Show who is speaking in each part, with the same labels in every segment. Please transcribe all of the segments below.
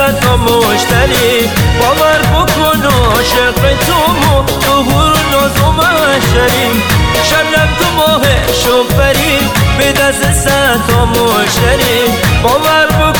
Speaker 1: صد مشتری. باور بکن عاشق تو مو ظهور ناز و محشری شبنم تو ماه شوفری. به دست صد مشتری باور بکن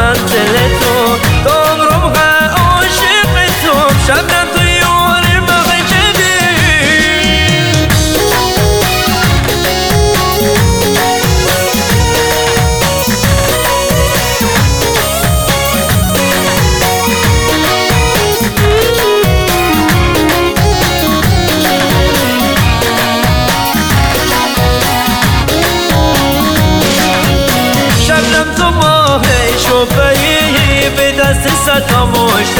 Speaker 1: mantener تماشا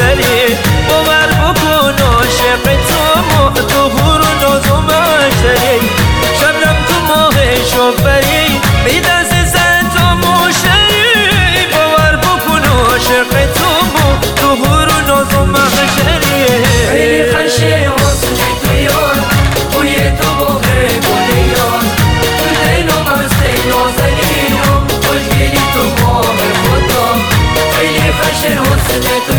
Speaker 1: like